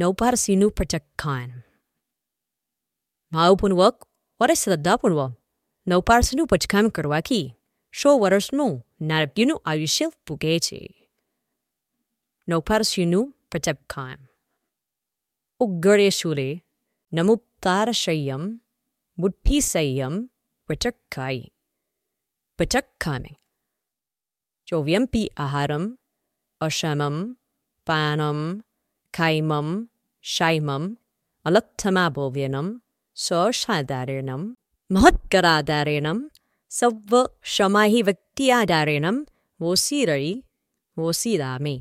Noparsinuu pachakkaan. Maaupunwak warasadappunwa. Noparsinuu pachkam kerwaki. Show what is no, warasnu narabdinu ayushil pugeti. Noparsinuu pachakkaan. Uggareshule namuptarashayam mudpisayam pachakkai. Pachakkaami. Chovyampi aharam ashamam panam kaimam, shaimam, alattamabovinam, soshadarinam, mahatkaradarinam, savva shamahi vaktiadarinam, vosirari, vosirami.